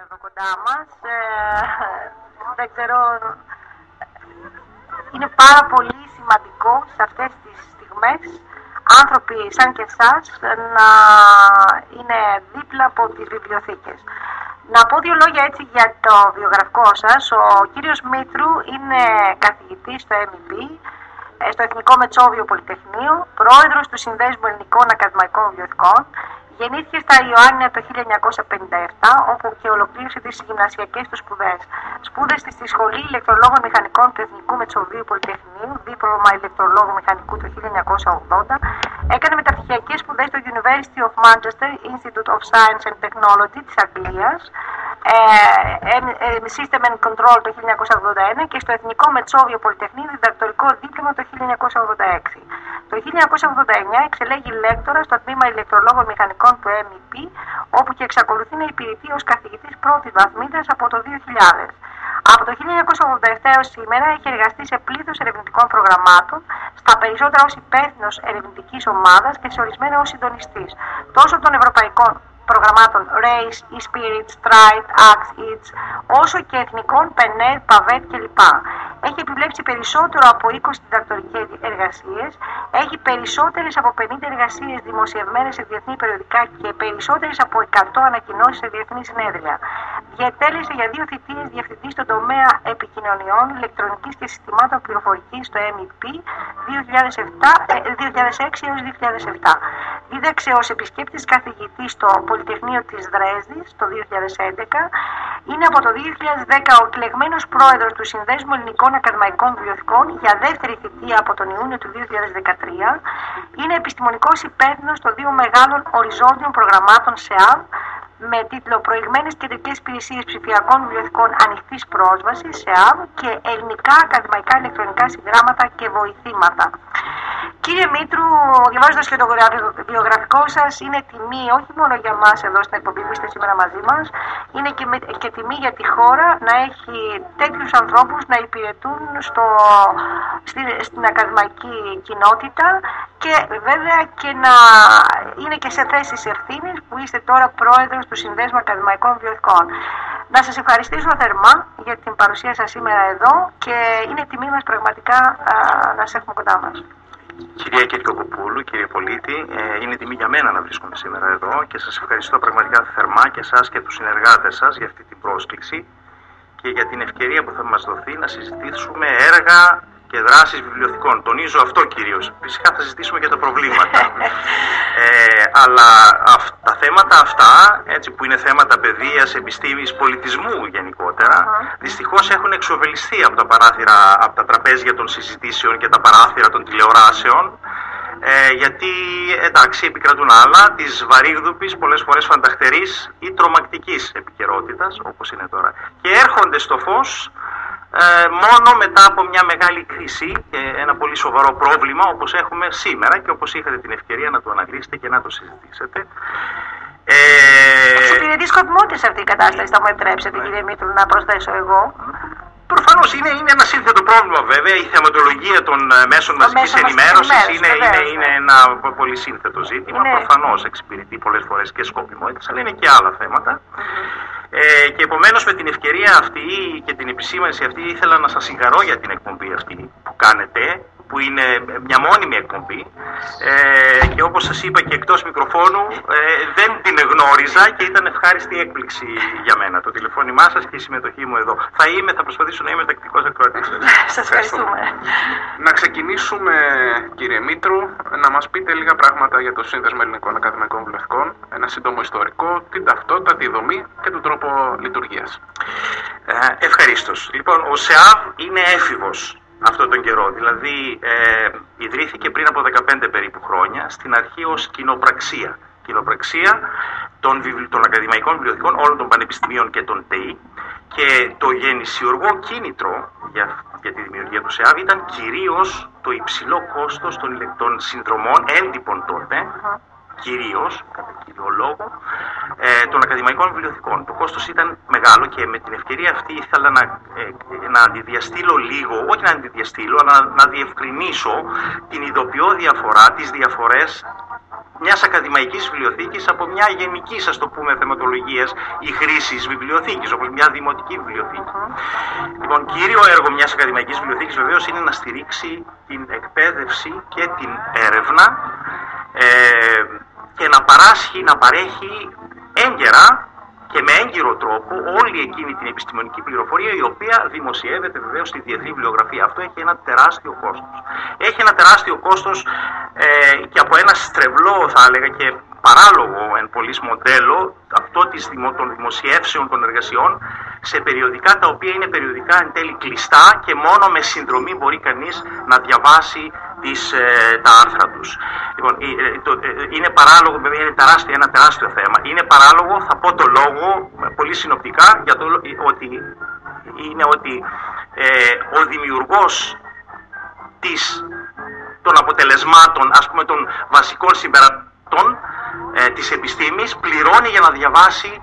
εδώ κοντά μας. Ε, δεν ξέρω, είναι πάρα πολύ σημαντικό σε αυτές τις στιγμές άνθρωποι σαν και εσάς να είναι δίπλα από τις βιβλιοθήκες. Να πω δύο λόγια έτσι για το βιογραφικό σας. Ο κύριος Μήτρου είναι καθηγητής στο MEP, ε, στο Εθνικό Μετσόβιο Πολυτεχνείο, πρόεδρος του Συνδέσμου Ελληνικών Ακαδημαϊκών Βιβλιοθηκών, Γεννήθηκε στα Ιωάννια το 1957, όπου και ολοκλήρωσε τις γυμνασιακές του σπουδές. Σπούδασε στη Σχολή Ηλεκτρολόγων Μηχανικών του Εθνικού Μετσοβίου Πολυτεχνείου, δίπλωμα ηλεκτρολόγου μηχανικού το 1980. Έκανε μεταπτυχιακέ σπουδές στο University of Manchester Institute of Science and Technology της Αγγλίας, ε, ε, System and Control το 1981 και στο Εθνικό Μετσόβιο Πολυτεχνείο διδακτορικό δίπλωμα το 1986. Το 1989 εξελέγει λέκτορα στο τμήμα ηλεκτρολόγων μηχανικών του MEP, όπου και εξακολουθεί να υπηρετεί ως καθηγητής πρώτης βαθμίδας από το 2000. Από το 1987 έως σήμερα έχει εργαστεί σε πλήθος ερευνητικών προγραμμάτων, στα περισσότερα ως υπεύθυνος ερευνητικής ομάδας και σε ορισμένα ως συντονιστής, τόσο των ευρωπαϊκών προγραμμάτων Race, e-Spirit, Stride, Axe, Eats, όσο και εθνικών Penet, Pavet κλπ. Έχει επιβλέψει περισσότερο από 20 διδακτορικές εργασίες, έχει περισσότερες από 50 εργασίες δημοσιευμένες σε διεθνή περιοδικά και περισσότερες από 100 ανακοινώσεις σε διεθνή συνέδρια. Διατέλεσε για δύο θητείες διευθυντή στον τομέα επικοινωνιών, ηλεκτρονικής και συστημάτων πληροφορικής στο MEP 2006 έως 2007. Δίδαξε ως επισκέπτης καθηγητής στο Πολυτεχνείο της Δρέσδης το 2011. Είναι από το 2010 ο εκλεγμένος πρόεδρος του Συνδέσμου Ελληνικών Ακαδημαϊκών Βιβλιοθηκών για δεύτερη θητεία από τον Ιούνιο του 2013. Είναι επιστημονικός υπεύθυνος των δύο μεγάλων οριζόντιων προγραμμάτων ΣΕΑΒ με τίτλο Προηγμένες Κεντρικές Υπηρεσίες Ψηφιακών Βιβλιοθηκών Ανοιχτής Πρόσβασης, ΣΕΑΒ και Ελληνικά Ακαδημαϊκά Ηλεκτρονικά Συγγράμματα και Βοηθήματα. Κύριε Μήτρου, διαβάζοντα και το βιογραφικό σας, είναι τιμή όχι μόνο για μας εδώ στην εκπομπή που είστε σήμερα μαζί μας, είναι και, με, και τιμή για τη χώρα να έχει τέτοιους ανθρώπους να υπηρετούν στο, στην, στην ακαδημαϊκή κοινότητα και βέβαια και να είναι και σε θέσεις ευθύνης που είστε τώρα πρόεδρος του Συνδέσμου Ακαδημαϊκών Βιβλιοθηκών. Να σας ευχαριστήσω θερμά για την παρουσία σας σήμερα εδώ και είναι τιμή μας πραγματικά α, να σας έχουμε κοντά μας. Κυρία Κυρκοκοπούλου, κύριε Πολίτη, ε, είναι τιμή για μένα να βρίσκομαι σήμερα εδώ και σας ευχαριστώ πραγματικά θερμά και εσάς και τους συνεργάτες σας για αυτή την πρόσκληση και για την ευκαιρία που θα μας δοθεί να συζητήσουμε έργα και δράσεις βιβλιοθηκών. Τονίζω αυτό κυρίως. Φυσικά θα συζητήσουμε και τα προβλήματα. ε, αλλά τα θέματα αυτά, έτσι, που είναι θέματα παιδείας, επιστήμης, πολιτισμού γενικότερα, δυστυχώς έχουν εξοβελιστεί από τα παράθυρα, από τα τραπέζια των συζητήσεων και τα παράθυρα των τηλεοράσεων, ε, γιατί εντάξει επικρατούν άλλα της βαρύγδουπης, πολλές φορές φανταχτερής ή τρομακτικής επικαιρότητας, όπως είναι τώρα. Και έρχονται στο φως ε, μόνο μετά από μια μεγάλη κρίση και ένα πολύ σοβαρό πρόβλημα όπως έχουμε σήμερα και όπως είχατε την ευκαιρία να το αναγνωρίσετε και να το συζητήσετε. Ε... Σου πήρε σκοπιμότητα σε αυτή η κατάσταση, θα μου επιτρέψετε ναι. κύριε Μήτρου να προσθέσω εγώ. Προφανώς είναι, είναι ένα σύνθετο πρόβλημα βέβαια. Η θεματολογία των ε, μέσων μαζικής ενημέρωσης είναι, είναι, είναι ένα πολύ σύνθετο ζήτημα. Είναι... Προφανώς εξυπηρετεί πολλές φορές και σκοπιμότητα, αλλά είναι και άλλα θέματα. Ε, και επομένως με την ευκαιρία αυτή και την επισήμανση αυτή ήθελα να σας συγχαρώ για την εκπομπή αυτή που κάνετε που είναι μια μόνιμη εκπομπή ε, και όπως σας είπα και εκτός μικροφώνου ε, δεν την γνώριζα και ήταν ευχάριστη έκπληξη για μένα το τηλεφώνημά σας και η συμμετοχή μου εδώ. Θα είμαι, θα προσπαθήσω να είμαι τακτικός ακροατής. Σας ευχαριστούμε. Να ξεκινήσουμε κύριε Μήτρου να μας πείτε λίγα πράγματα για το Σύνδεσμο Ελληνικών Ακαδημαϊκών Βουλευτικών, ένα σύντομο ιστορικό, την ταυτότητα, τη δομή και τον τρόπο λειτουργίας. Ε, ευχαρίστως. Λοιπόν, ο ΣΕΑΒ είναι έφηβος αυτόν τον καιρό. Δηλαδή ε, ιδρύθηκε πριν από 15 περίπου χρόνια στην αρχή ως κοινοπραξία. Κοινοπραξία των, των ακαδημαϊκών βιβλιοθηκών όλων των πανεπιστημίων και των ΤΕΙ και το γεννησιουργό κίνητρο για, για τη δημιουργία του ΣΕΑΒ ήταν κυρίως το υψηλό κόστος των, των συνδρομών έντυπων τότε κυρίως, κατά κύριο λόγο, ε, των ακαδημαϊκών βιβλιοθηκών. Το κόστος ήταν μεγάλο και με την ευκαιρία αυτή ήθελα να, ε, να αντιδιαστήλω λίγο, όχι να αντιδιαστήλω, αλλά να διευκρινίσω την ειδοποιώ διαφορά, τις διαφορές μιας ακαδημαϊκής βιβλιοθήκης από μια γενική, α το πούμε, θεματολογίας ή χρήσης βιβλιοθήκης, όπως μια δημοτική βιβλιοθήκη. Λοιπόν, κύριο έργο μιας ακαδημαϊκής βιβλιοθήκης βεβαίως είναι να στηρίξει την εκπαίδευση και την έρευνα ε, και να παράσχει, να παρέχει έγκαιρα και με έγκυρο τρόπο όλη εκείνη την επιστημονική πληροφορία η οποία δημοσιεύεται βεβαίως στη διεθνή βιβλιογραφία. Αυτό έχει ένα τεράστιο κόστος. Έχει ένα τεράστιο κόστος ε, και από ένα στρεβλό, θα έλεγα, και παράλογο εν πολλής μοντέλο αυτό της, των δημοσιεύσεων των εργασιών σε περιοδικά τα οποία είναι περιοδικά εν τέλει κλειστά και μόνο με συνδρομή μπορεί κανείς να διαβάσει τις, ε, τα άρθρα τους. Λοιπόν, ε, το, ε, είναι παράλογο, βέβαια είναι τεράστιο, ένα τεράστιο θέμα. Είναι παράλογο, θα πω το λόγο πολύ συνοπτικά, για το, ότι είναι ότι ο δημιουργός της, των αποτελεσμάτων, ας πούμε των βασικών συμπερατών ε, της επιστήμης πληρώνει για να διαβάσει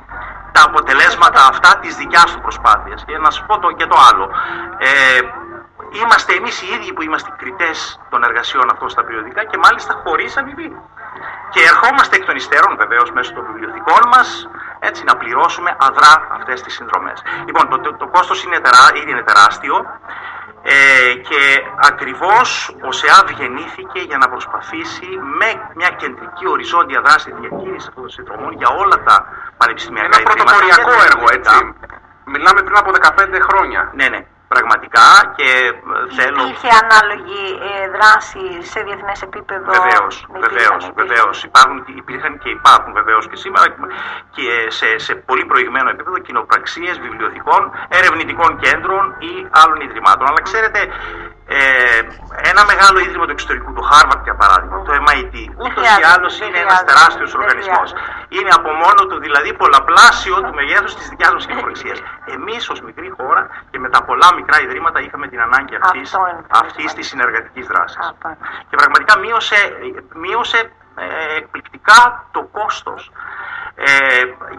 τα αποτελέσματα αυτά της δικιάς του προσπάθειας. Και να σας πω το, και το άλλο. Ε, είμαστε εμείς οι ίδιοι που είμαστε κριτές των εργασιών αυτών στα περιοδικά και μάλιστα χωρίς αμοιβή. Και ερχόμαστε εκ των υστέρων βεβαίως μέσω των βιβλιοθηκών μας έτσι να πληρώσουμε αδρά αυτές τις συνδρομές. Λοιπόν, το, το, το κόστος είναι, τερά, είναι τεράστιο. Ε, και ακριβώς ο ΣΕΑΒ γεννήθηκε για να προσπαθήσει με μια κεντρική οριζόντια δράση διαχείρισης αυτών των συνδρομών για όλα τα πανεπιστημιακά Ένα πρωτοποριακό έργο, έτσι. Μιλάμε πριν από 15 χρόνια. Ναι, ναι πραγματικά και ε, θέλω... Υπήρχε ανάλογη ε, δράση σε διεθνές επίπεδο. Βεβαίως, βεβαίως, βεβαίως. Υπήρχαν και υπάρχουν βεβαίως και σήμερα και σε, σε πολύ προηγμένο επίπεδο κοινοπραξίες βιβλιοθηκών, ερευνητικών κέντρων ή άλλων ιδρυμάτων. Αλλά ξέρετε, ε, ένα μεγάλο ίδρυμα του εξωτερικού, το Harvard για παράδειγμα, το MIT, ούτως ή άλλως είναι ένας τεράστιος οργανισμός. Είναι από μόνο του δηλαδή πολλαπλάσιο του μεγέθους της δικιάς μας κοινοπραξία. Εμείς ως μικρή χώρα και με τα πολλά μικρά ιδρύματα είχαμε την ανάγκη αυτής της συνεργατικής δράσης. Και πραγματικά μείωσε, μείωσε ε, εκπληκτικά το κόστος. Ε,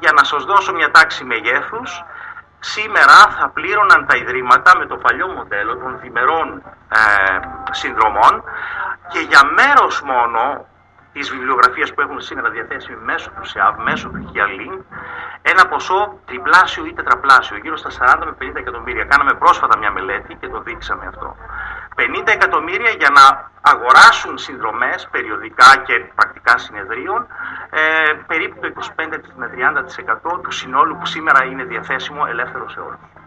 για να σας δώσω μια τάξη μεγέθους, Σήμερα θα πλήρωναν τα ιδρύματα με το παλιό μοντέλο των διμερών ε, συνδρομών και για μέρος μόνο της βιβλιογραφίας που έχουν σήμερα διαθέσιμη μέσω του ΣΕΑΒ, μέσω του Χιαλίν, ένα ποσό τριπλάσιο ή τετραπλάσιο, γύρω στα 40 με 50 εκατομμύρια. Κάναμε πρόσφατα μια μελέτη και το δείξαμε αυτό. 50 εκατομμύρια για να αγοράσουν συνδρομές περιοδικά και πρακτικά συνεδρίων ε, περίπου το 25 με 30% του συνόλου που σήμερα είναι διαθέσιμο ελεύθερο σε όλους.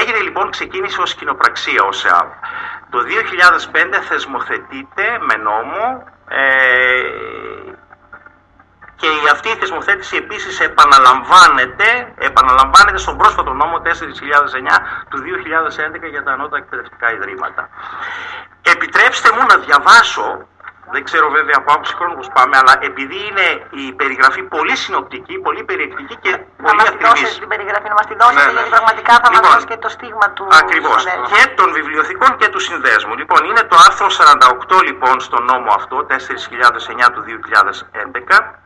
Έγινε λοιπόν, ξεκίνησε ως κοινοπραξία ο ΣΕΑΒ. Το 2005 θεσμοθετείται με νόμο ε, και αυτή η θεσμοθέτηση επίσης επαναλαμβάνεται, επαναλαμβάνεται στον πρόσφατο νόμο 4.009 του 2011 για τα ανώτατα εκπαιδευτικά ιδρύματα. Επιτρέψτε μου να διαβάσω δεν ξέρω βέβαια από άποψη χρόνου πώς πάμε, αλλά επειδή είναι η περιγραφή πολύ συνοπτική, πολύ περιεκτική και πολύ ακριβής. Να την περιγραφή, να μας τη δώσετε, ναι, ναι. γιατί πραγματικά θα λοιπόν, μα δώσει και το στίγμα του. Ακριβώς. Και των βιβλιοθηκών και του συνδέσμου. Λοιπόν, είναι το άρθρο 48 λοιπόν στον νόμο αυτό, 4009 του 2011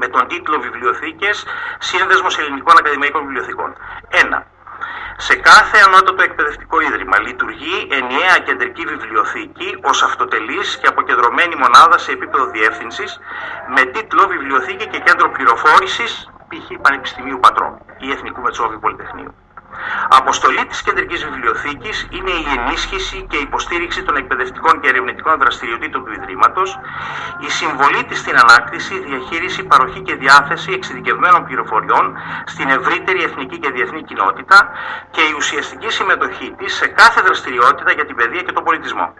με τον τίτλο Βιβλιοθήκες, Σύνδεσμος Ελληνικών Ακαδημαϊκών Βιβλιοθηκών. 1. Σε κάθε ανώτατο εκπαιδευτικό ίδρυμα λειτουργεί ενιαία κεντρική βιβλιοθήκη ως αυτοτελής και αποκεντρωμένη μονάδα σε επίπεδο διεύθυνσης με τίτλο Βιβλιοθήκη και Κέντρο Πληροφόρησης π.χ. Πανεπιστημίου Πατρών ή Εθνικού Μετσόβιου Πολυτεχνείου. Αποστολή της Κεντρικής Βιβλιοθήκης είναι η ενίσχυση και υποστήριξη των εκπαιδευτικών και ερευνητικών δραστηριοτήτων του Ιδρύματος, η συμβολή της στην ανάκτηση, διαχείριση, παροχή και διάθεση εξειδικευμένων πληροφοριών στην ευρύτερη εθνική και διεθνή κοινότητα και η ουσιαστική συμμετοχή της σε κάθε δραστηριότητα για την παιδεία και τον πολιτισμό.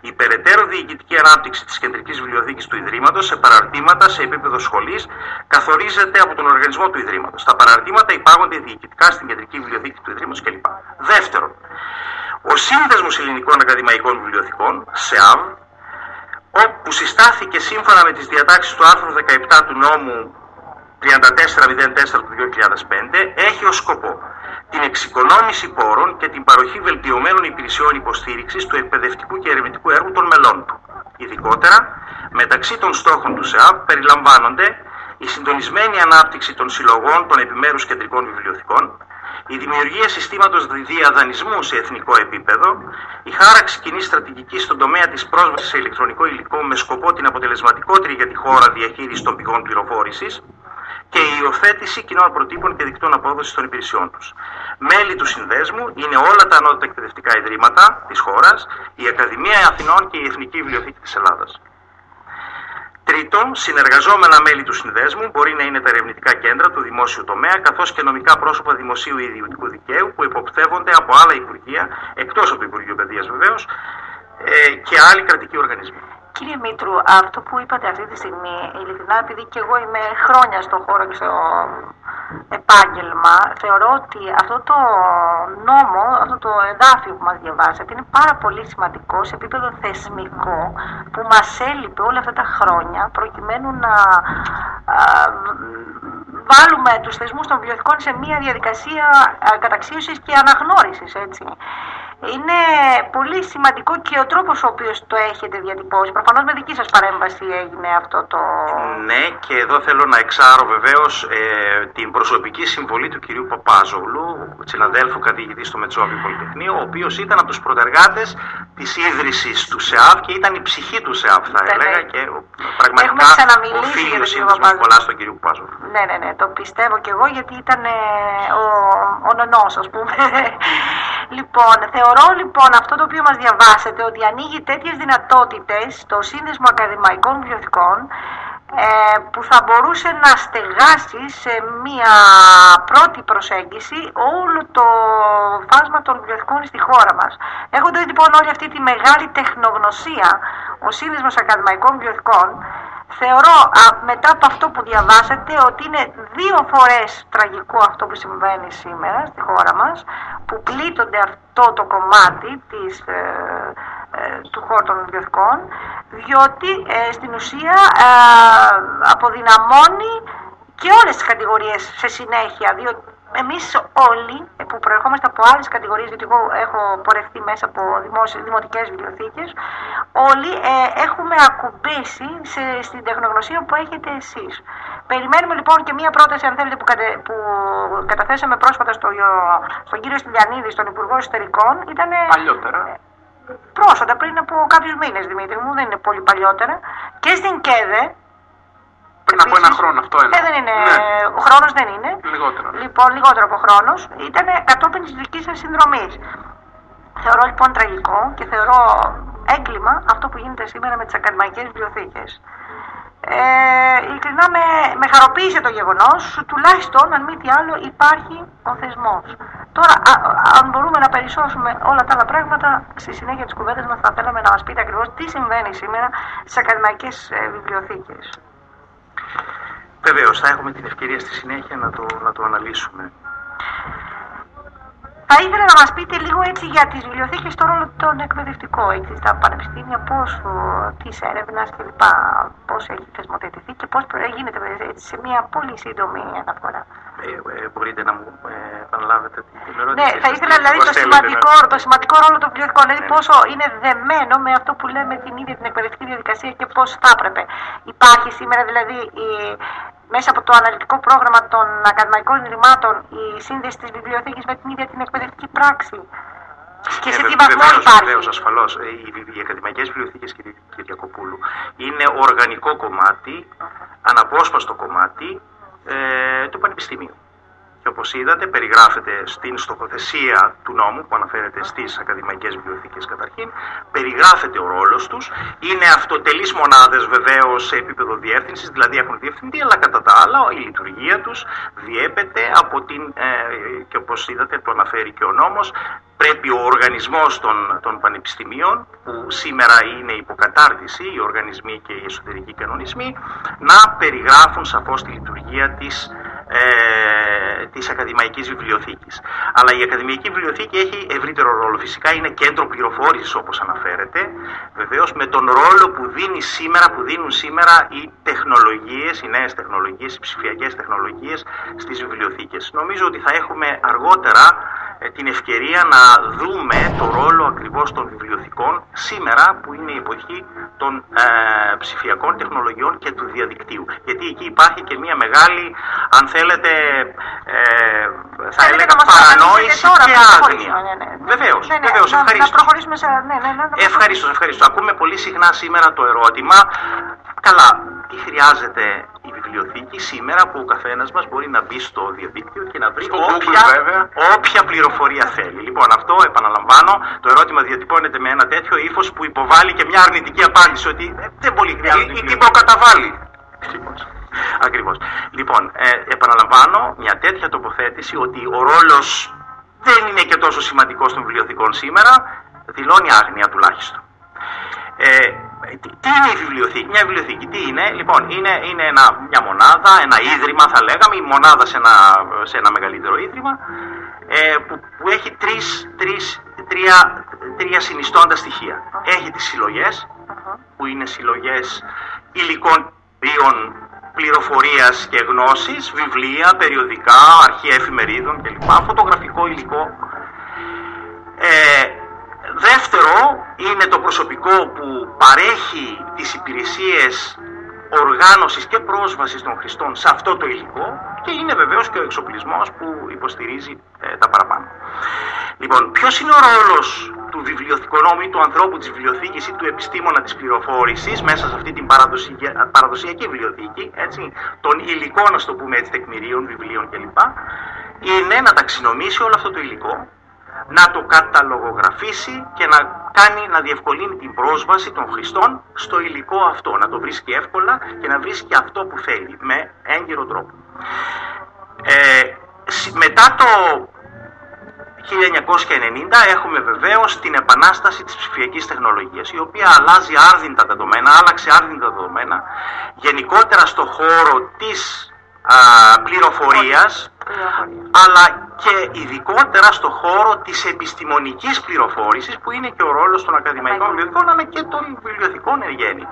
Η περαιτέρω διοικητική ανάπτυξη της κεντρικής βιβλιοθήκης του Ιδρύματος σε παραρτήματα σε επίπεδο σχολής καθορίζεται από τον οργανισμό του Ιδρύματος. Τα παραρτήματα υπάγονται διοικητικά στην κεντρική βιβλιοθήκη του Ιδρύματος κλπ. Δεύτερον, ο Σύνδεσμος Ελληνικών Ακαδημαϊκών Βιβλιοθηκών, ΣΕΑΒ, όπου συστάθηκε σύμφωνα με τις διατάξεις του άρθρου 17 του νόμου 3404 του 2005, έχει ως σκοπό την εξοικονόμηση πόρων και την παροχή βελτιωμένων υπηρεσιών υποστήριξης του εκπαιδευτικού και ερευνητικού έργου των μελών του. Ειδικότερα, μεταξύ των στόχων του ΣΕΑΠ περιλαμβάνονται η συντονισμένη ανάπτυξη των συλλογών των επιμέρους κεντρικών βιβλιοθηκών, η δημιουργία συστήματος διαδανεισμού σε εθνικό επίπεδο, η χάραξη κοινής στρατηγικής στον τομέα της πρόσβασης σε ηλεκτρονικό υλικό με σκοπό την αποτελεσματικότερη για τη χώρα διαχείριση των πηγών πληροφόρησης και η υιοθέτηση κοινών προτύπων και δικτών απόδοσης των υπηρεσιών τους. Μέλη του συνδέσμου είναι όλα τα ανώτατα εκπαιδευτικά ιδρύματα της χώρας, η Ακαδημία Αθηνών και η Εθνική Βιβλιοθήκη της Ελλάδας. Τρίτον, συνεργαζόμενα μέλη του συνδέσμου μπορεί να είναι τα ερευνητικά κέντρα του δημόσιου τομέα, καθώς και νομικά πρόσωπα δημοσίου ή ιδιωτικού δικαίου που υποπτεύονται από άλλα υπουργεία, εκτός από το Υπουργείο Παιδείας βεβαίως, ε, και άλλοι κρατικοί οργανισμοί. Κύριε Μήτρου, αυτό που είπατε αυτή τη στιγμή, ειλικρινά, επειδή και εγώ είμαι χρόνια στον χώρο και στο επάγγελμα, θεωρώ ότι αυτό το νόμο, αυτό το εδάφιο που μας διαβάσατε είναι πάρα πολύ σημαντικό σε επίπεδο θεσμικό που μας έλειπε όλα αυτά τα χρόνια προκειμένου να βάλουμε τους θεσμούς των βιβλιοθηκών σε μια διαδικασία καταξίωσης και αναγνώρισης, έτσι. Είναι πολύ σημαντικό και ο τρόπος ο οποίος το έχετε διατυπώσει. Προφανώς με δική σας παρέμβαση έγινε αυτό το. Ναι, και εδώ θέλω να εξάρω βεβαίως ε, την προσωπική συμβολή του κυρίου Παπάζογλου, συναδέλφου καθηγητή στο Μετσόβιο Πολυτεχνείο, ο οποίος ήταν από τους πρωτεργάτες της ίδρυσης του ΣΕΑΒ και ήταν η ψυχή του ΣΕΑΒ, θα ναι, έλεγα. Ναι. Και πραγματικά οφείλει ο σύνδεσμο πολλά στον κύριο Παπάζογλου. Ναι, ναι, ναι, το πιστεύω κι εγώ γιατί ήταν ε, ο, ο νονός, ας πούμε. λοιπόν, Θεωρώ λοιπόν αυτό το οποίο μας διαβάσετε ότι ανοίγει τέτοιες δυνατότητες στο Σύνδεσμο Ακαδημαϊκών Βιβλιοθηκών ε, που θα μπορούσε να στεγάσει σε μία πρώτη προσέγγιση όλο το φάσμα των βιβλιοθηκών στη χώρα μας. Έχοντας λοιπόν όλη αυτή τη μεγάλη τεχνογνωσία ο Σύνδεσμος Ακαδημαϊκών Βιβλιοθηκών Θεωρώ μετά από αυτό που διαβάσατε ότι είναι δύο φορές τραγικό αυτό που συμβαίνει σήμερα στη χώρα μας που πλήττονται αυτό το κομμάτι της, ε, ε, του χώρου των βιβλιοθηκών διότι ε, στην ουσία αποδυναμώνει και όλες τις κατηγορίες σε συνέχεια διότι εμείς όλοι που προερχόμαστε από άλλες κατηγορίες, γιατί εγώ έχω πορευτεί μέσα από δημόσιες, δημοτικές βιβλιοθήκες, όλοι ε, έχουμε ακουμπήσει σε, στην τεχνογνωσία που έχετε εσείς. Περιμένουμε λοιπόν και μία πρόταση, αν θέλετε, που, κατε, που καταθέσαμε πρόσφατα στο, στον κύριο Στυλιανίδη, στον Υπουργό Εσωτερικών. Ήταν, παλιότερα. Ε, πρόσφατα, πριν από κάποιους μήνες, Δημήτρη μου, δεν είναι πολύ παλιότερα. Και στην ΚΕΔΕ, πριν από ένα χρόνο αυτό είναι. Ε, δεν είναι. Ναι. Ο χρόνος δεν είναι. Λιγότερο. Λοιπόν, λιγότερο από χρόνος. Ήταν κατόπιν της δικής σας συνδρομής. Θεωρώ λοιπόν τραγικό και θεωρώ έγκλημα αυτό που γίνεται σήμερα με τις ακαδημαϊκές βιβλιοθήκες. Ε, ειλικρινά με, με χαροποίησε το γεγονός, τουλάχιστον αν μη τι άλλο υπάρχει ο θεσμός. Τώρα, α, αν μπορούμε να περισσώσουμε όλα τα άλλα πράγματα, στη συνέχεια της κουβέντας μας θα θέλαμε να μας πείτε ακριβώς τι συμβαίνει σήμερα στι ακαδημαϊκές ε, βιβλιοθήκες. Βεβαίως, θα έχουμε την ευκαιρία στη συνέχεια να το, να το αναλύσουμε. Θα ήθελα να μας πείτε λίγο έτσι για τις βιβλιοθήκες στο ρόλο των εκπαιδευτικών, έτσι, στα πανεπιστήμια, πώς της έρευνας κλπ. Πώς έχει θεσμοθετηθεί και πώς γίνεται έτσι, σε μια πολύ σύντομη αναφορά. Ε, ε, μπορείτε να μου ε, επαναλάβετε την ερώτηση. Ναι, θα ήθελα δηλαδή το σημαντικό, το σημαντικό ρόλο των βιβλιοθηκών, δηλαδή ναι. πόσο είναι δεμένο με αυτό που λέμε την ίδια την εκπαιδευτική διαδικασία και πώς θα έπρεπε. Υπάρχει σήμερα δηλαδή η, μέσα από το αναλυτικό πρόγραμμα των ακαδημαϊκών ιδρυμάτων η σύνδεση της βιβλιοθήκης με την ίδια την εκπαιδευτική πράξη. Και σε τι βαθμό υπάρχει; Βεβαίως, ασφαλώς. Ε, οι, οι ακαδημαϊκές βιβλιοθήκες, κύριε Κυριακοπούλου, είναι οργανικό κομμάτι, αναπόσπαστο κομμάτι ε, του Πανεπιστημίου. Και όπως είδατε περιγράφεται στην στοχοθεσία του νόμου που αναφέρεται στις ακαδημαϊκές βιβλιοθήκες καταρχήν, περιγράφεται ο ρόλος τους, είναι αυτοτελείς μονάδες βεβαίως σε επίπεδο διεύθυνσης, δηλαδή έχουν διευθυντή, αλλά κατά τα άλλα η λειτουργία τους διέπεται από την, ε, και όπως είδατε το αναφέρει και ο νόμος, πρέπει ο οργανισμός των, των πανεπιστημίων, που σήμερα είναι υποκατάρτιση, οι οργανισμοί και οι εσωτερικοί κανονισμοί, να περιγράφουν σαφώς τη λειτουργία της ε, της ακαδημαϊκής βιβλιοθήκης. Αλλά η ακαδημαϊκή βιβλιοθήκη έχει ευρύτερο ρόλο. Φυσικά είναι κέντρο πληροφόρησης όπως αναφέρεται, βεβαίως με τον ρόλο που, δίνει σήμερα, που δίνουν σήμερα οι τεχνολογίες, οι νέες τεχνολογίες, οι ψηφιακές τεχνολογίες στις βιβλιοθήκες. Νομίζω ότι θα έχουμε αργότερα ε, την ευκαιρία να δούμε το ρόλο ακριβώς των βιβλιοθηκών σήμερα που είναι η εποχή των ε, ψηφιακών τεχνολογιών και του διαδικτύου. Γιατί εκεί υπάρχει και μια μεγάλη, αν θέλετε, ε, θα έλεγα παρανόηση και άγνοια. Ναι, ναι. Βεβαίως, ναι, ναι, βεβαίως, ευχαριστώ. Να προχωρήσουμε σε... Ναι, ναι, ναι, ευχαριστώ, ευχαριστώ. Ακούμε πολύ συχνά σήμερα το ερώτημα, καλά, τι χρειάζεται η βιβλιοθήκη σήμερα που ο καθένας μας μπορεί να μπει στο διαδίκτυο και να βρει όποια, όποια πληροφορία θέλει. Λοιπόν, αυτό επαναλαμβάνω, το ερώτημα διατυπώνεται με ένα τέτοιο ύφος που υποβάλλει και μια αρνητική απάντηση ότι ε, δεν πολύ χρειάζεται. Ή την προκαταβάλει. Ακριβώς. Λοιπόν, ε, επαναλαμβάνω μια τέτοια τοποθέτηση ότι ο ρόλος δεν είναι και τόσο σημαντικός των βιβλιοθηκών σήμερα, δηλώνει άγνοια τουλάχιστον. Ε, τι είναι η βιβλιοθήκη, μια βιβλιοθήκη, τι είναι, λοιπόν, είναι, είναι ένα, μια μονάδα, ένα ίδρυμα θα λέγαμε, η μονάδα σε ένα, σε ένα μεγαλύτερο ίδρυμα, ε, που, που έχει τρεις, τρεις, τρία, τρία συνιστώντα στοιχεία. Έχει τις συλλογές, που είναι συλλογές υλικών πληροφορίας και γνώσης, βιβλία, περιοδικά, αρχεία εφημερίδων κλπ. Φωτογραφικό υλικό. Ε, Δεύτερο είναι το προσωπικό που παρέχει τις υπηρεσίες οργάνωσης και πρόσβασης των χρηστών σε αυτό το υλικό και είναι βεβαίως και ο εξοπλισμός που υποστηρίζει ε, τα παραπάνω. Λοιπόν, ποιος είναι ο ρόλος του βιβλιοθηκονόμου ή του ανθρώπου της βιβλιοθήκης ή του επιστήμονα της πληροφόρησης μέσα σε αυτή την παραδοσιακή, παραδοσιακή βιβλιοθήκη, έτσι, των υλικών, να το πούμε έτσι, τεκμηρίων, βιβλίων κλπ. Είναι να ταξινομήσει όλο αυτό το υλικό να το καταλογογραφήσει και να κάνει να διευκολύνει την πρόσβαση των χρηστών στο υλικό αυτό, να το βρίσκει εύκολα και να βρίσκει αυτό που θέλει με έγκυρο τρόπο. Ε, μετά το 1990 έχουμε βεβαίως την επανάσταση της ψηφιακής τεχνολογίας η οποία αλλάζει άρδιντα τα δεδομένα, άλλαξε άρδιντα τα δεδομένα γενικότερα στο χώρο της α, πληροφορίας αλλά και ειδικότερα στο χώρο της επιστημονικής πληροφόρησης που είναι και ο ρόλος των ακαδημαϊκών βιβλιοθηκών αλλά και των βιβλιοθηκών εν γέννη.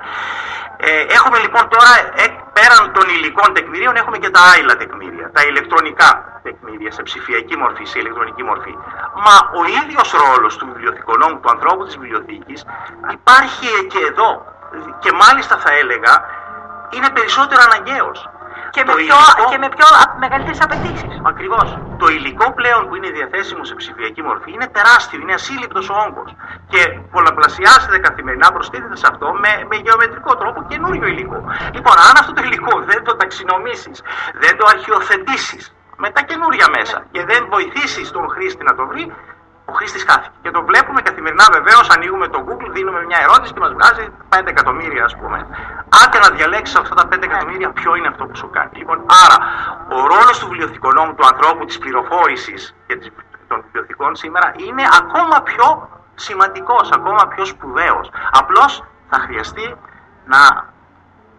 Ε, έχουμε λοιπόν τώρα ε, πέραν των υλικών τεκμηρίων έχουμε και τα άειλα τεκμήρια, τα ηλεκτρονικά τεκμήρια σε ψηφιακή μορφή, σε ηλεκτρονική μορφή. Μα ο ίδιος ρόλος του βιβλιοθηκονόμου, του ανθρώπου της βιβλιοθήκης υπάρχει και εδώ και μάλιστα θα έλεγα είναι περισσότερο αναγκαίος και με, πιο, υλικό... και με πιο μεγαλύτερες απαιτήσεις. Ακριβώς. Το υλικό πλέον που είναι διαθέσιμο σε ψηφιακή μορφή είναι τεράστιο, είναι ασύλληπτος ο όγκος. Και πολλαπλασιάζεται καθημερινά, προστίθεται σε αυτό με, με γεωμετρικό τρόπο καινούριο υλικό. Λοιπόν, αν αυτό το υλικό δεν το ταξινομήσεις, δεν το αρχιοθετήσει με τα καινούρια μέσα και δεν βοηθήσεις τον χρήστη να το βρει, ο χρήστη χάθηκε. Και το βλέπουμε καθημερινά βεβαίως. Ανοίγουμε το Google, δίνουμε μια ερώτηση και μας βγάζει 5 εκατομμύρια, ας πούμε. Άντε να διαλέξεις αυτά τα 5 εκατομμύρια ποιο είναι αυτό που σου κάνει. Λοιπόν, άρα ο ρόλος του βιβλιοθηκονόμου, του ανθρώπου, της πληροφόρησης και των βιβλιοθηκών σήμερα είναι ακόμα πιο σημαντικός, ακόμα πιο σπουδαίος. Απλώς θα χρειαστεί να,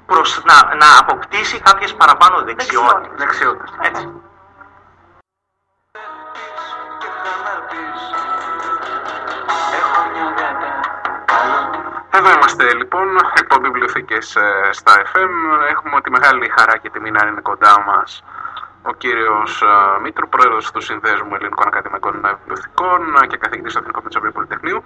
προς, να, να αποκτήσει κάποιες παραπάνω δεξιότητες. Έτσι. Εδώ είμαστε λοιπόν, εκπομπή βιβλιοθήκε ε, στα FM. Έχουμε τη μεγάλη χαρά και τιμή να είναι κοντά μας ο κύριος ε, Μήτρου, πρόεδρος του Συνδέσμου Ελληνικών Ακαδημαϊκών Βιβλιοθηκών και καθηγητής του Εθνικού Μητσοβίου Πολυτεχνείου.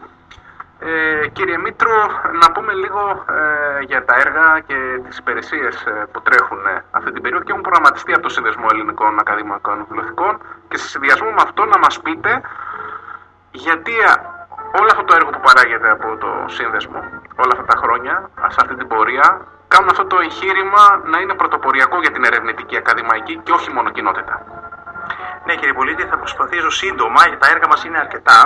Ε, κύριε Μήτρου, να πούμε λίγο ε, για τα έργα και τις υπηρεσίες που τρέχουν αυτή την περίοδο και έχουν προγραμματιστεί από το Σύνδεσμο Ελληνικών Ακαδημαϊκών Βιβλιοθηκών και σε συνδυασμό με αυτό να μας πείτε γιατί όλο αυτό το έργο που παράγεται από το σύνδεσμο όλα αυτά τα χρόνια, σε αυτή την πορεία, κάνουν αυτό το εγχείρημα να είναι πρωτοποριακό για την ερευνητική ακαδημαϊκή και όχι μόνο κοινότητα. Ναι, κύριε Πολίτη, θα προσπαθήσω σύντομα, γιατί τα έργα μας είναι αρκετά.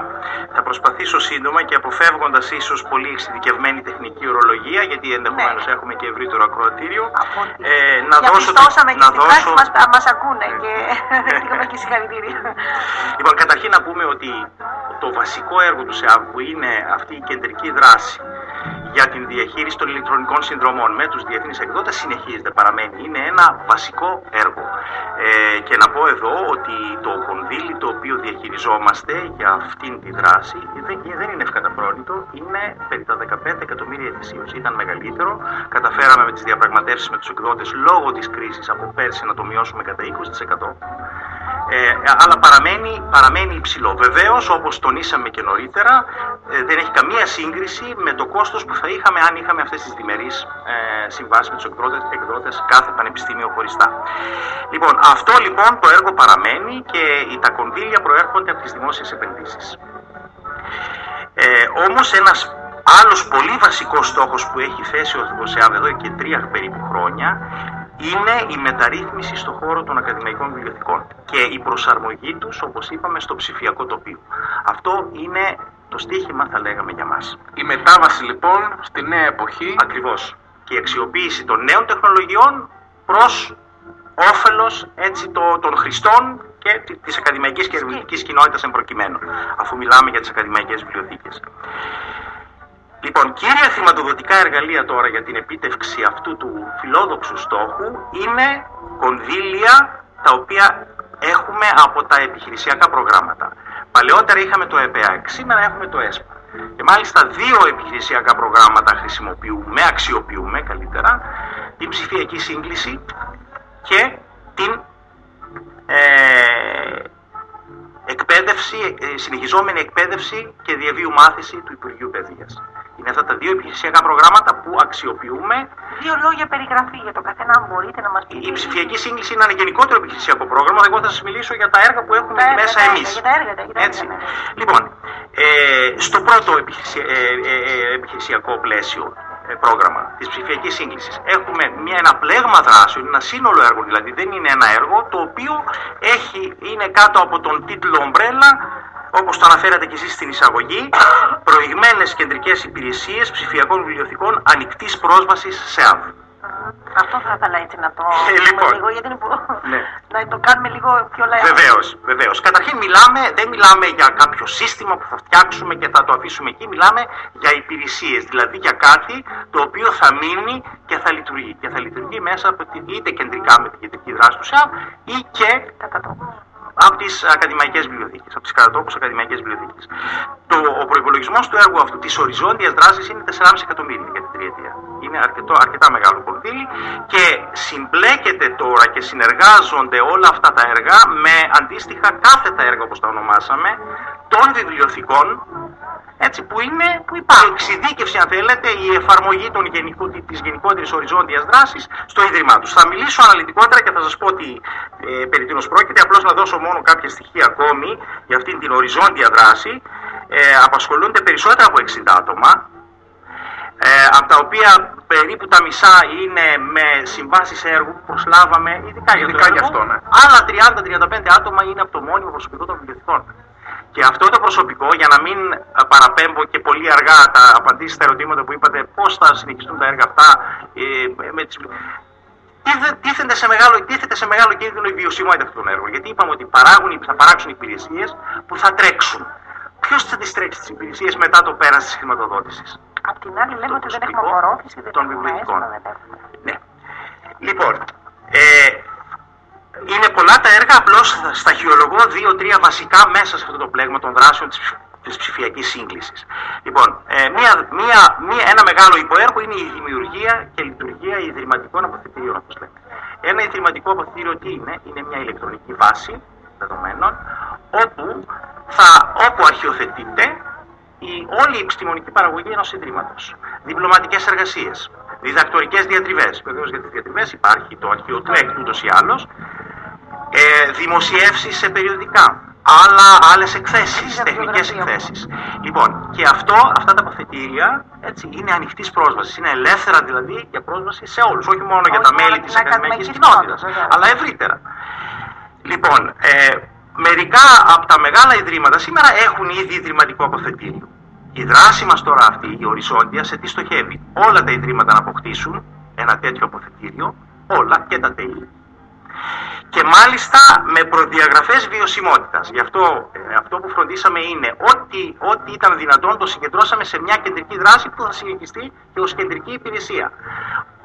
Θα προσπαθήσω σύντομα και αποφεύγοντας ίσως πολύ εξειδικευμένη τεχνική ορολογία, γιατί ενδεχομένως ναι. έχουμε και ευρύτερο ακροατήριο. Ε, να δώσω. και να δώσω... μα ακούνε και έχουμε και συγχαρητήρια. Λοιπόν, καταρχήν να πούμε ότι το βασικό έργο του ΣΕΑΒ, που είναι αυτή η κεντρική δράση για την διαχείριση των ηλεκτρονικών συνδρομών με τους διεθνείς εκδότες συνεχίζεται, παραμένει. Είναι ένα βασικό έργο. Ε, και να πω εδώ ότι το κονδύλι το οποίο διαχειριζόμαστε για αυτήν τη δράση δεν, δεν είναι ευκαταφρόνητο, είναι περί τα 15 εκατομμύρια ετησίως. Ήταν μεγαλύτερο, καταφέραμε με τις διαπραγματεύσεις με τους εκδότες λόγω της κρίσης από πέρσι να το μειώσουμε κατά 20%. Ε, αλλά παραμένει, παραμένει υψηλό. Βεβαίως, όπως τονίσαμε και νωρίτερα, ε, δεν έχει καμία σύγκριση με το κόστος που θα είχαμε αν είχαμε αυτές τις διμερείς ε, συμβάσεις με τους εκδότες κάθε πανεπιστήμιο χωριστά. Λοιπόν, αυτό λοιπόν το έργο παραμένει και τα κονδύλια προέρχονται από τις δημόσιες επενδύσεις. Ε, όμως ένας άλλος πολύ βασικός στόχος που έχει θέσει ο ΔΟΣΕΑΒ εδώ και τρία περίπου χρόνια είναι η μεταρρύθμιση στον χώρο των ακαδημαϊκών βιβλιοθηκών και η προσαρμογή τους, όπως είπαμε, στο ψηφιακό τοπίο. Αυτό είναι το στίχημα, θα λέγαμε, για μας. Η μετάβαση, λοιπόν, στη νέα εποχή... Ακριβώς. Και η αξιοποίηση των νέων τεχνολογιών προς όφελος έτσι, το, των χρηστών και τη ακαδημαϊκής και ερευνητική κοινότητας εν προκειμένου, αφού μιλάμε για τις ακαδημαϊκές βιβλιοθήκες. Λοιπόν, κύρια χρηματοδοτικά εργαλεία τώρα για την επίτευξη αυτού του φιλόδοξου στόχου είναι κονδύλια τα οποία έχουμε από τα επιχειρησιακά προγράμματα. Παλαιότερα είχαμε το ΕΠΑΕΚ, σήμερα έχουμε το ΕΣΠΑ. Και μάλιστα δύο επιχειρησιακά προγράμματα χρησιμοποιούμε, αξιοποιούμε καλύτερα, την ψηφιακή σύγκληση και την ε, εκπαίδευση, ε, συνεχιζόμενη εκπαίδευση και διαβίου μάθηση του Υπουργείου Παιδείας. Είναι αυτά τα δύο επιχειρησιακά προγράμματα που αξιοποιούμε. Δύο λόγια περιγραφή για το καθένα, αν μπορείτε να μας πείτε. Η ψηφιακή σύγκληση είναι ένα γενικότερο επιχειρησιακό πρόγραμμα. Εγώ θα σας μιλήσω για τα έργα που έχουμε τα μέσα εμείς. Έτσι. Ναι. Λοιπόν, ε, στο πρώτο ε, ε, επιχειρησιακό πλαίσιο ε, πρόγραμμα της ψηφιακής σύγκλησης. Έχουμε μια, ένα πλέγμα δράσεων, ένα σύνολο έργων, δηλαδή δεν είναι ένα έργο το οποίο έχει, είναι κάτω από τον τίτλο ομπρέλα όπως το αναφέρατε και εσείς στην εισαγωγή, προηγμένες κεντρικές υπηρεσίες ψηφιακών βιβλιοθηκών ανοιχτής πρόσβασης σε ΑΒ. Αυτό θα ήθελα έτσι να το ε, λοιπόν, λίγο, γιατί ναι. να το κάνουμε λίγο πιο λαϊκό. Βεβαίως, βεβαίως. Καταρχήν μιλάμε, δεν μιλάμε για κάποιο σύστημα που θα φτιάξουμε και θα το αφήσουμε εκεί. Μιλάμε για υπηρεσίες, δηλαδή για κάτι το οποίο θα μείνει και θα λειτουργεί. Και θα λειτουργεί μέσα από την είτε κεντρικά με την κεντρική δράση του ΣΑΒ ή και κατά από τις ακαδημαϊκές βιβλιοθήκες, από τις κατατόπου ακαδημαϊκές βιβλιοθήκες. Ο προπολογισμό του έργου αυτού της οριζόντιας δράσης είναι 4,5 εκατομμύρια για την τριετία. Είναι αρκετό, αρκετά μεγάλο κονδύλι και συμπλέκεται τώρα και συνεργάζονται όλα αυτά τα έργα με αντίστοιχα κάθετα έργα όπως τα ονομάσαμε των βιβλιοθηκών έτσι, που είναι που υπάρχει εξειδίκευση, αν θέλετε, η εφαρμογή των γενικού, της γενικότερης οριζόντιας δράσης στο Ίδρυμά τους. Θα μιλήσω αναλυτικότερα και θα σας πω ότι ε, περί τίνος πρόκειται, απλώς να δώσω μόνο κάποια στοιχεία ακόμη για αυτήν την οριζόντια δράση. Ε, απασχολούνται περισσότερα από 60 άτομα, ε, από τα οποία περίπου τα μισά είναι με συμβάσεις έργου που προσλάβαμε ειδικά για, ειδικά για αυτό. Ναι. Άλλα 30-35 άτομα είναι από το μόνιμο προσωπικό των βιβλιοθηκών. Και αυτό το προσωπικό, για να μην παραπέμπω και πολύ αργά τα απαντήσεις στα ερωτήματα που είπατε, πώς θα συνεχιστούν τα έργα αυτά, ε, με τις... Τίθεται σε, μεγάλο, τίθεται σε μεγάλο κίνδυνο η βιωσιμότητα αυτών των έργων. Γιατί είπαμε ότι παράγουν, θα παράξουν υπηρεσίες που θα τρέξουν. Ποιος θα τις τρέξει τις υπηρεσίες μετά το πέρας της χρηματοδότησης; Απ' την άλλη, λέμε ότι δεν έχουμε απορρόφηση, δεν των βιβλιοθηκών. Ναι. Λοιπόν, ε, είναι πολλά τα έργα, απλώς σταχυολογώ δύο-τρία βασικά μέσα σε αυτό το πλέγμα των δράσεων της της ψηφιακής σύγκλησης. Λοιπόν, ε, μία, μία, μία, ένα μεγάλο υποέργο είναι η δημιουργία και λειτουργία ιδρυματικών αποθετηρίων, όπως λέμε. Ένα ιδρυματικό αποθετήριο τι είναι, είναι μια ηλεκτρονική βάση δεδομένων, όπου, θα, όπου αρχιοθετείται η, όλη η επιστημονική παραγωγή ενός ιδρύματος. Διπλωματικές εργασίες, διδακτορικές διατριβές. Βεβαίω για τις διατριβές υπάρχει το αρχείο του έκτου ούτως ή άλλως, ε, δημοσιεύσεις σε περιοδικά, άλλα, άλλες εκθέσεις, τεχνικές εκθέσεις. Λοιπόν, και αυτό, αυτά τα αποθετήρια έτσι, είναι ανοιχτής πρόσβασης, είναι ελεύθερα δηλαδή για πρόσβαση σε όλους, όχι μόνο για τα μέλη της ακαδημαϊκής κοινότητας, αλλά ευρύτερα. Λοιπόν, ε, μερικά από τα μεγάλα ιδρύματα σήμερα έχουν ήδη ιδρυματικό αποθετήριο. Η δράση μας τώρα αυτή, η οριζόντια, σε τι στοχεύει; Όλα τα ιδρύματα να αποκτήσουν ένα τέτοιο αποθετήριο, όλα και τα τέλη και μάλιστα με προδιαγραφές βιωσιμότητας. Γι' αυτό, ε, αυτό που φροντίσαμε είναι ότι, ό,τι ήταν δυνατόν το συγκεντρώσαμε σε μια κεντρική δράση που θα συνεχιστεί και ως κεντρική υπηρεσία.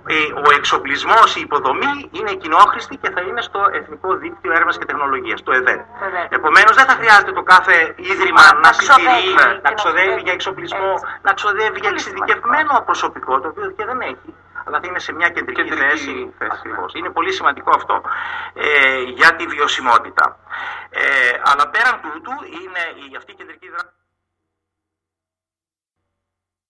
Ε, ο εξοπλισμός, η υποδομή είναι κοινόχρηστη και θα είναι στο Εθνικό Δίκτυο Έρευνας και Τεχνολογίας, το ΕΔΕΤ. Επομένως, δεν θα χρειάζεται το κάθε ίδρυμα να συντηρεί, να ξοδεύει για εξοπλισμό, να ξοδεύει για εξειδικευμένο προσωπικό, το οποίο και δεν έχει αλλά θα είναι σε μια κεντρική, Κεντρική θέση. θέση. Ακριβώς. Είναι πολύ σημαντικό αυτό ε, για τη βιωσιμότητα. Ε, αλλά πέραν τούτου είναι η, αυτή η κεντρική δράση